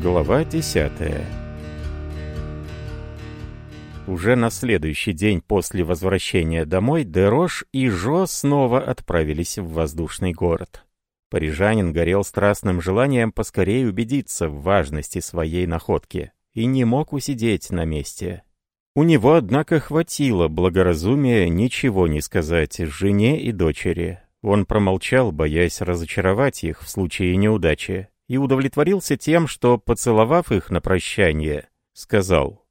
Глава 10 Уже на следующий день после возвращения домой Дерош и Жо снова отправились в воздушный город. Парижанин горел страстным желанием поскорее убедиться в важности своей находки и не мог усидеть на месте. У него, однако, хватило благоразумия ничего не сказать жене и дочери. Он промолчал, боясь разочаровать их в случае неудачи, и удовлетворился тем, что, поцеловав их на прощание, сказал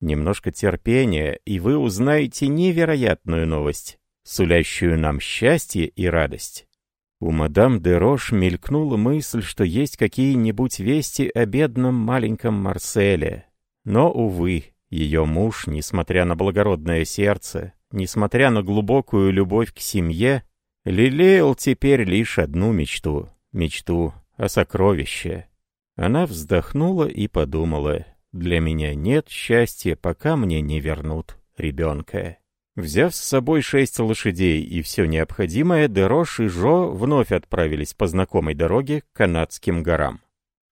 «Немножко терпения, и вы узнаете невероятную новость, сулящую нам счастье и радость». У мадам де Рош мелькнула мысль, что есть какие-нибудь вести о бедном маленьком Марселе. Но, увы, ее муж, несмотря на благородное сердце, несмотря на глубокую любовь к семье, лелеял теперь лишь одну мечту — мечту а сокровище. Она вздохнула и подумала, «Для меня нет счастья, пока мне не вернут ребенка». Взяв с собой шесть лошадей и все необходимое, Дерош и Жо вновь отправились по знакомой дороге к Канадским горам.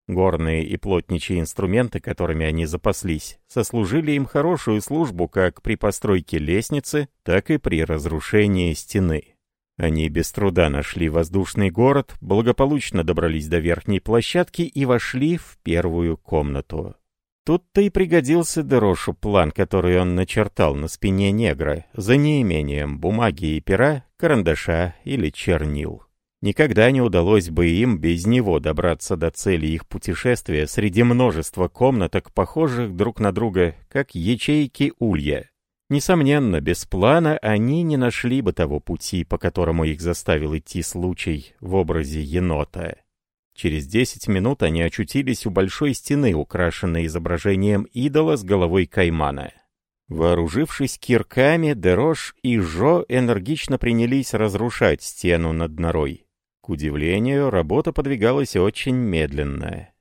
Горные и плотничьи инструменты, которыми они запаслись, сослужили им хорошую службу как при постройке лестницы, так и при разрушении стены. Они без труда нашли воздушный город, благополучно добрались до верхней площадки и вошли в первую комнату. Тут-то и пригодился Дерошу план, который он начертал на спине негра, за неимением бумаги и пера, карандаша или чернил. Никогда не удалось бы им без него добраться до цели их путешествия среди множества комнаток, похожих друг на друга, как ячейки улья. Несомненно, без плана они не нашли бы того пути, по которому их заставил идти случай в образе енота. Через 10 минут они очутились у большой стены, украшенной изображением идола с головой каймана. Вооружившись кирками, Дерош и Жо энергично принялись разрушать стену над норой. К удивлению, работа подвигалась очень медленно.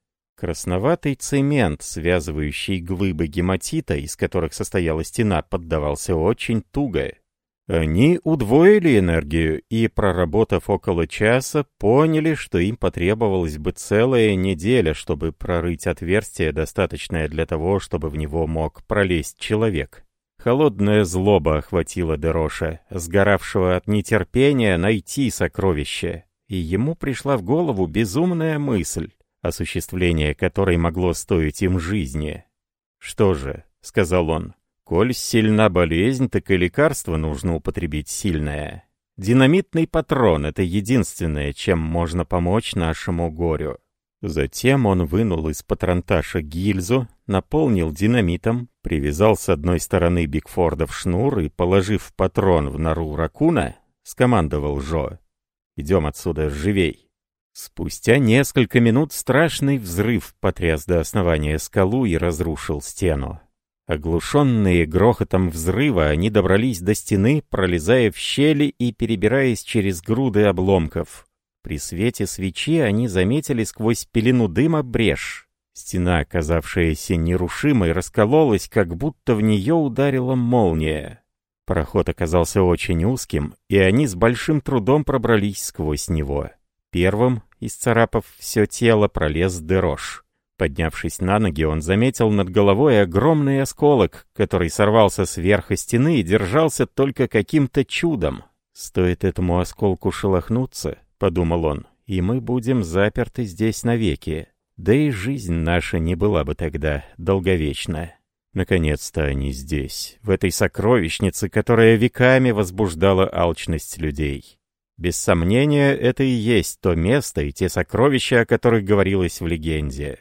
Красноватый цемент, связывающий глыбы гематита, из которых состояла стена, поддавался очень туго. Они удвоили энергию и, проработав около часа, поняли, что им потребовалась бы целая неделя, чтобы прорыть отверстие, достаточное для того, чтобы в него мог пролезть человек. Холодная злоба охватила Дероша, сгоравшего от нетерпения найти сокровище, и ему пришла в голову безумная мысль осуществление которой могло стоить им жизни. «Что же», — сказал он, — «коль сильна болезнь, так и лекарство нужно употребить сильное. Динамитный патрон — это единственное, чем можно помочь нашему горю». Затем он вынул из патронташа гильзу, наполнил динамитом, привязал с одной стороны Бигфорда в шнур и, положив патрон в нору ракуна, скомандовал Жо. «Идем отсюда живей!» Спустя несколько минут страшный взрыв потряс до основания скалу и разрушил стену. Оглушенные грохотом взрыва, они добрались до стены, пролезая в щели и перебираясь через груды обломков. При свете свечи они заметили сквозь пелену дыма брешь. Стена, оказавшаяся нерушимой, раскололась, как будто в нее ударила молния. Проход оказался очень узким, и они с большим трудом пробрались сквозь него. Первым, исцарапав все тело, пролез Дерош. Поднявшись на ноги, он заметил над головой огромный осколок, который сорвался с стены и держался только каким-то чудом. «Стоит этому осколку шелохнуться», — подумал он, — «и мы будем заперты здесь навеки. Да и жизнь наша не была бы тогда долговечна». Наконец-то они здесь, в этой сокровищнице, которая веками возбуждала алчность людей. Без сомнения, это и есть то место и те сокровища, о которых говорилось в легенде.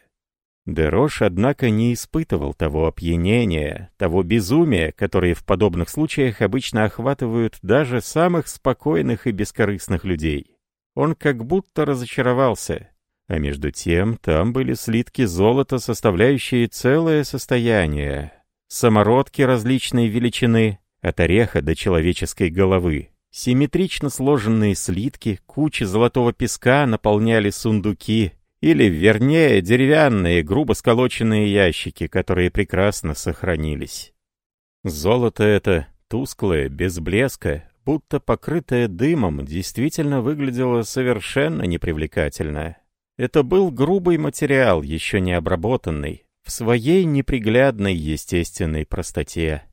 Дерош, однако, не испытывал того опьянения, того безумия, которые в подобных случаях обычно охватывают даже самых спокойных и бескорыстных людей. Он как будто разочаровался. А между тем, там были слитки золота, составляющие целое состояние. Самородки различной величины, от ореха до человеческой головы. Симметрично сложенные слитки, кучи золотого песка наполняли сундуки, или, вернее, деревянные, грубо сколоченные ящики, которые прекрасно сохранились. Золото это, тусклое, без блеска, будто покрытое дымом, действительно выглядело совершенно непривлекательно. Это был грубый материал, еще не обработанный, в своей неприглядной естественной простоте.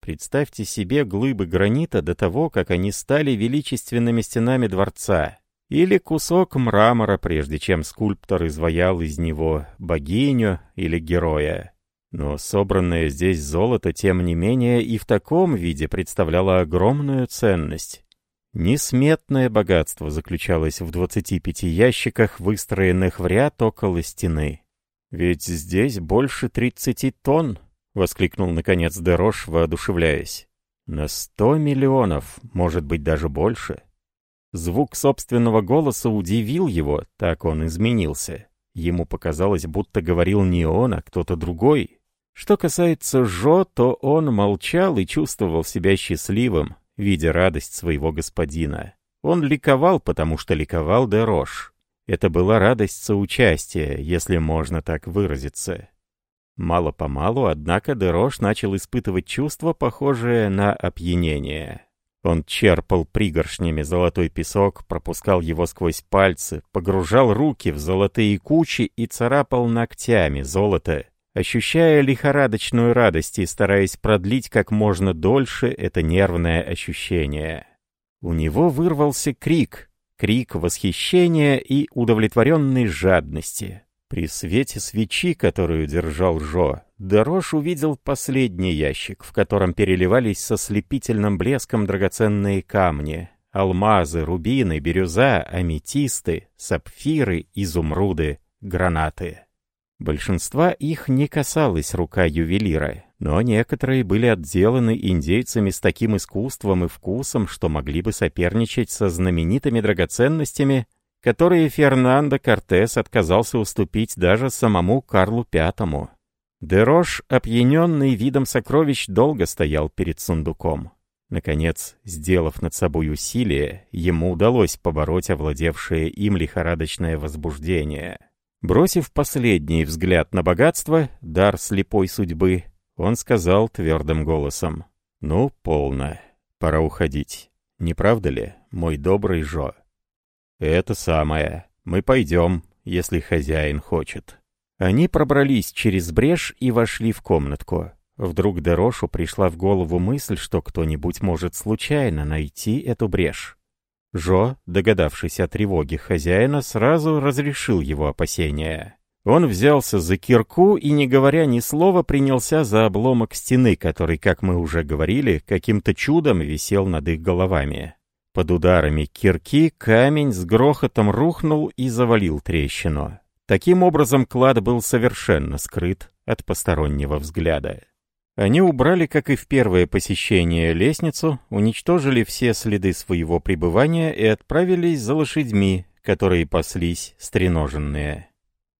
Представьте себе глыбы гранита до того, как они стали величественными стенами дворца, или кусок мрамора, прежде чем скульптор изваял из него богиню или героя. Но собранное здесь золото, тем не менее, и в таком виде представляло огромную ценность. Несметное богатство заключалось в 25 ящиках, выстроенных в ряд около стены. Ведь здесь больше 30 тонн — воскликнул, наконец, Дерош, воодушевляясь. «На сто миллионов, может быть, даже больше». Звук собственного голоса удивил его, так он изменился. Ему показалось, будто говорил не он, а кто-то другой. Что касается Жо, то он молчал и чувствовал себя счастливым, видя радость своего господина. Он ликовал, потому что ликовал Дерош. Это была радость соучастия, если можно так выразиться. Мало-помалу, однако, Дерош начал испытывать чувство, похожее на опьянение. Он черпал пригоршнями золотой песок, пропускал его сквозь пальцы, погружал руки в золотые кучи и царапал ногтями золото, ощущая лихорадочную радость и стараясь продлить как можно дольше это нервное ощущение. У него вырвался крик, крик восхищения и удовлетворенной жадности. При свете свечи, которую держал Жо, Дорож увидел последний ящик, в котором переливались со слепительным блеском драгоценные камни. Алмазы, рубины, бирюза, аметисты, сапфиры, изумруды, гранаты. Большинства их не касалась рука ювелира, но некоторые были отделаны индейцами с таким искусством и вкусом, что могли бы соперничать со знаменитыми драгоценностями, которые Фернандо Кортес отказался уступить даже самому Карлу V. Дерош, опьяненный видом сокровищ, долго стоял перед сундуком. Наконец, сделав над собой усилие, ему удалось побороть овладевшее им лихорадочное возбуждение. Бросив последний взгляд на богатство, дар слепой судьбы, он сказал твердым голосом, «Ну, полно, пора уходить. Не правда ли, мой добрый Жо?» «Это самое. Мы пойдем, если хозяин хочет». Они пробрались через брешь и вошли в комнатку. Вдруг Дерошу пришла в голову мысль, что кто-нибудь может случайно найти эту брешь. Жо, догадавшись о тревоге хозяина, сразу разрешил его опасения. Он взялся за кирку и, не говоря ни слова, принялся за обломок стены, который, как мы уже говорили, каким-то чудом висел над их головами. Под ударами кирки камень с грохотом рухнул и завалил трещину. Таким образом, клад был совершенно скрыт от постороннего взгляда. Они убрали, как и в первое посещение, лестницу, уничтожили все следы своего пребывания и отправились за лошадьми, которые паслись стреноженные.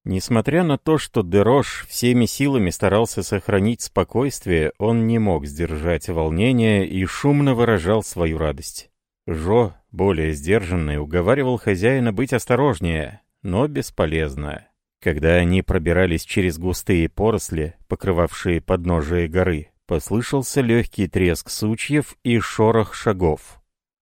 Несмотря на то, что Дерош всеми силами старался сохранить спокойствие, он не мог сдержать волнения и шумно выражал свою радость. Жо, более сдержанный, уговаривал хозяина быть осторожнее, но бесполезно. Когда они пробирались через густые поросли, покрывавшие подножие горы, послышался легкий треск сучьев и шорох шагов.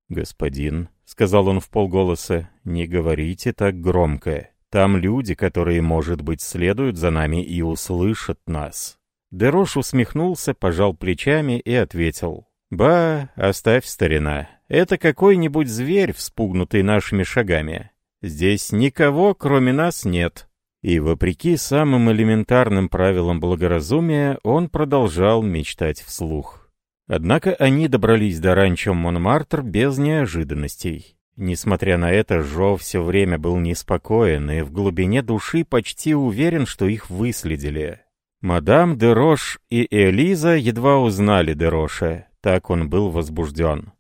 «Господин», — сказал он вполголоса, — «не говорите так громко. Там люди, которые, может быть, следуют за нами и услышат нас». Дерош усмехнулся, пожал плечами и ответил. «Ба, оставь, старина, это какой-нибудь зверь, вспугнутый нашими шагами. Здесь никого, кроме нас, нет». И, вопреки самым элементарным правилам благоразумия, он продолжал мечтать вслух. Однако они добрались до ранчо Монмартр без неожиданностей. Несмотря на это, Жо все время был неспокоен и в глубине души почти уверен, что их выследили. Мадам де Рош и Элиза едва узнали де Роша, так он был возбужден.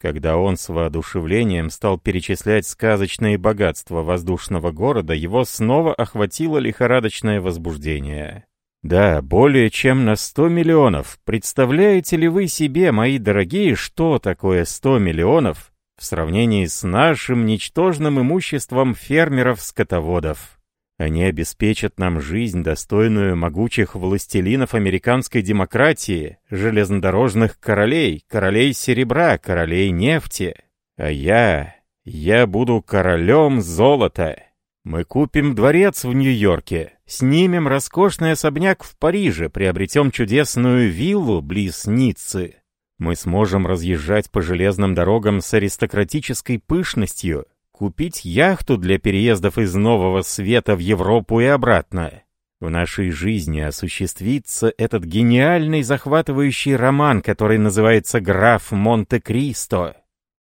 Когда он с воодушевлением стал перечислять сказочные богатства воздушного города, его снова охватило лихорадочное возбуждение. «Да, более чем на 100 миллионов. Представляете ли вы себе, мои дорогие, что такое 100 миллионов в сравнении с нашим ничтожным имуществом фермеров-скотоводов?» Они обеспечат нам жизнь, достойную могучих властелинов американской демократии, железнодорожных королей, королей серебра, королей нефти. А я... я буду королем золота. Мы купим дворец в Нью-Йорке, снимем роскошный особняк в Париже, приобретем чудесную виллу близ Ниццы. Мы сможем разъезжать по железным дорогам с аристократической пышностью, Купить яхту для переездов из Нового Света в Европу и обратно. В нашей жизни осуществится этот гениальный захватывающий роман, который называется «Граф Монте-Кристо».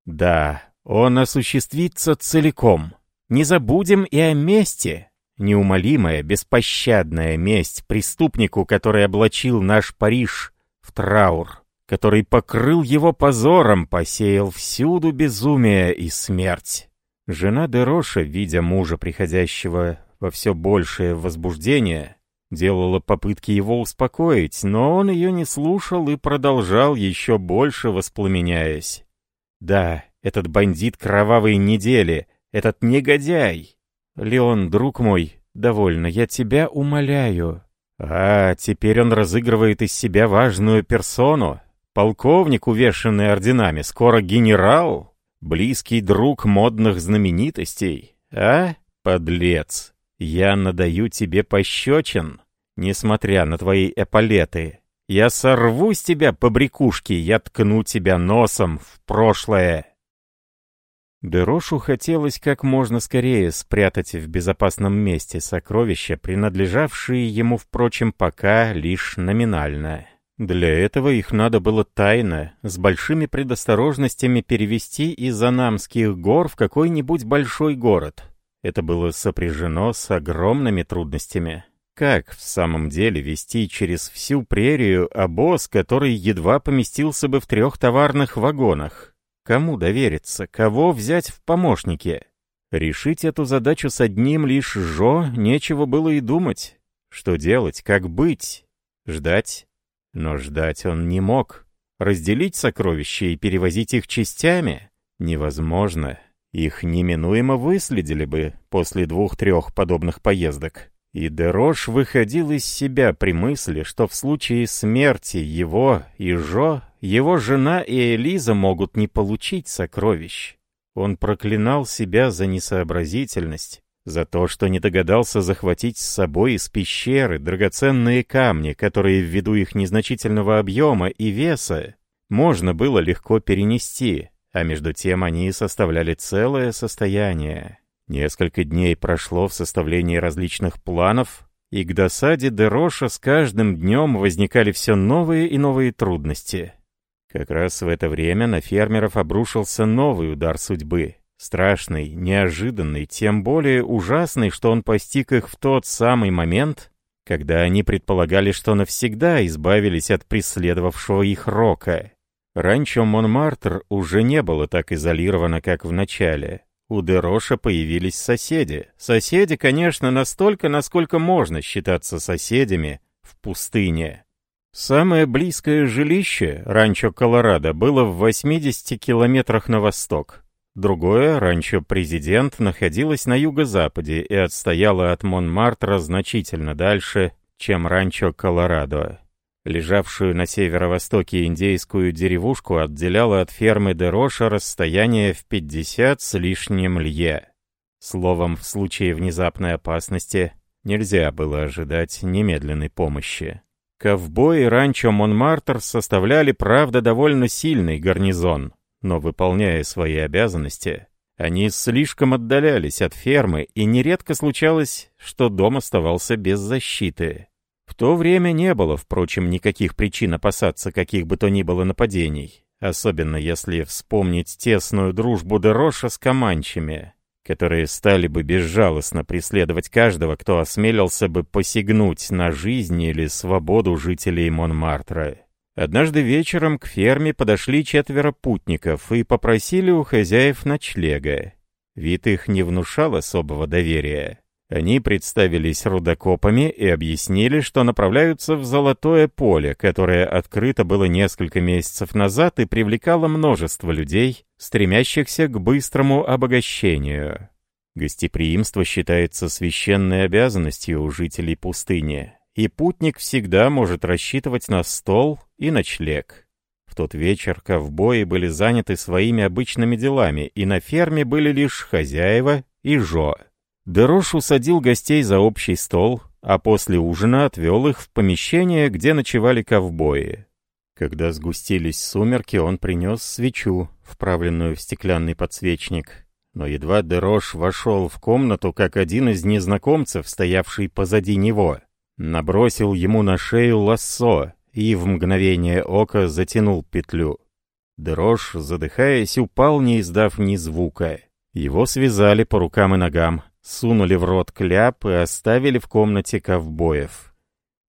Да, он осуществится целиком. Не забудем и о месте. Неумолимая, беспощадная месть преступнику, который облачил наш Париж в траур, который покрыл его позором, посеял всюду безумие и смерть. Жена Дероша, видя мужа, приходящего во все большее возбуждение, делала попытки его успокоить, но он ее не слушал и продолжал еще больше воспламеняясь. «Да, этот бандит кровавой недели, этот негодяй!» «Леон, друг мой, довольно, я тебя умоляю». «А, теперь он разыгрывает из себя важную персону. Полковник, увешанный орденами, скоро генерал?» Близкий друг модных знаменитостей? А, подлец, я надаю тебе пощечин, несмотря на твои эполеты. Я сорву с тебя побрякушки, я ткну тебя носом в прошлое. Дерошу хотелось как можно скорее спрятать в безопасном месте сокровища, принадлежавшие ему, впрочем, пока лишь номинально. Для этого их надо было тайно, с большими предосторожностями перевести из Анамских гор в какой-нибудь большой город. Это было сопряжено с огромными трудностями. Как в самом деле вести через всю прерию обоз, который едва поместился бы в трех товарных вагонах? Кому довериться, кого взять в помощники? Решить эту задачу с одним лишь Жо нечего было и думать. Что делать, как быть? Ждать? Но ждать он не мог. Разделить сокровища и перевозить их частями невозможно. Их неминуемо выследили бы после двух-трех подобных поездок. И Дерош выходил из себя при мысли, что в случае смерти его и Жо, его жена и Элиза могут не получить сокровищ. Он проклинал себя за несообразительность за то, что не догадался захватить с собой из пещеры драгоценные камни, которые ввиду их незначительного объема и веса можно было легко перенести, а между тем они составляли целое состояние. Несколько дней прошло в составлении различных планов, и к досаде Дероша с каждым днем возникали все новые и новые трудности. Как раз в это время на фермеров обрушился новый удар судьбы — Страшный, неожиданный, тем более ужасный, что он постиг их в тот самый момент, когда они предполагали, что навсегда избавились от преследовавшего их рока. Ранчо Монмартр уже не было так изолировано, как в начале. У Дероша появились соседи. Соседи, конечно, настолько, насколько можно считаться соседями в пустыне. Самое близкое жилище, ранчо Колорадо, было в 80 километрах на восток. Другое, раньше президент, находилось на юго-западе и отстояло от Монмартра значительно дальше, чем ранчо Колорадо. Лежавшую на северо-востоке индейскую деревушку отделяло от фермы Дероша расстояние в 50 с лишним лье. Словом, в случае внезапной опасности нельзя было ожидать немедленной помощи. Ковбои ранчо Монмартр составляли, правда, довольно сильный гарнизон — но выполняя свои обязанности, они слишком отдалялись от фермы, и нередко случалось, что дом оставался без защиты. В то время не было, впрочем, никаких причин опасаться каких бы то ни было нападений, особенно если вспомнить тесную дружбу Дероша с команчами, которые стали бы безжалостно преследовать каждого, кто осмелился бы посягнуть на жизнь или свободу жителей Монмартра. Однажды вечером к ферме подошли четверо путников и попросили у хозяев ночлега. Вид их не внушал особого доверия. Они представились рудокопами и объяснили, что направляются в золотое поле, которое открыто было несколько месяцев назад и привлекало множество людей, стремящихся к быстрому обогащению. Гостеприимство считается священной обязанностью у жителей пустыни и путник всегда может рассчитывать на стол и ночлег. В тот вечер ковбои были заняты своими обычными делами, и на ферме были лишь хозяева и Жо. Дерош усадил гостей за общий стол, а после ужина отвел их в помещение, где ночевали ковбои. Когда сгустились сумерки, он принес свечу, вправленную в стеклянный подсвечник. Но едва Дерош вошел в комнату, как один из незнакомцев, стоявший позади него — набросил ему на шею лассо и в мгновение ока затянул петлю. Дрожь, задыхаясь, упал, не издав ни звука. Его связали по рукам и ногам, сунули в рот кляп и оставили в комнате ковбоев.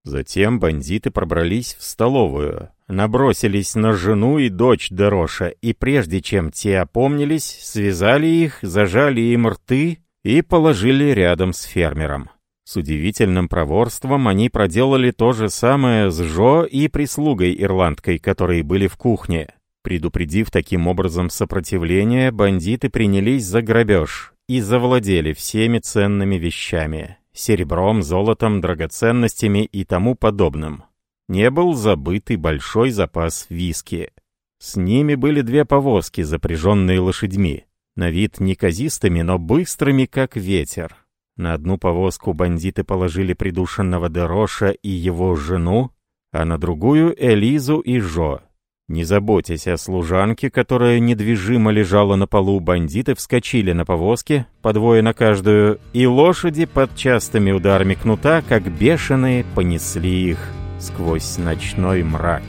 Затем бандиты пробрались в столовую, набросились на жену и дочь Дороша и прежде чем те опомнились, связали их, зажали им рты и положили рядом с фермером. С удивительным проворством они проделали то же самое с Жо и прислугой-ирландкой, которые были в кухне. Предупредив таким образом сопротивление, бандиты принялись за грабеж и завладели всеми ценными вещами — серебром, золотом, драгоценностями и тому подобным. Не был забыт и большой запас виски. С ними были две повозки, запряженные лошадьми, на вид неказистыми, но быстрыми, как ветер. На одну повозку бандиты положили придушенного Дероша и его жену, а на другую — Элизу и Жо. Не заботясь о служанке, которая недвижимо лежала на полу, бандиты вскочили на повозки, по двое на каждую, и лошади под частыми ударами кнута, как бешеные, понесли их сквозь ночной мрак.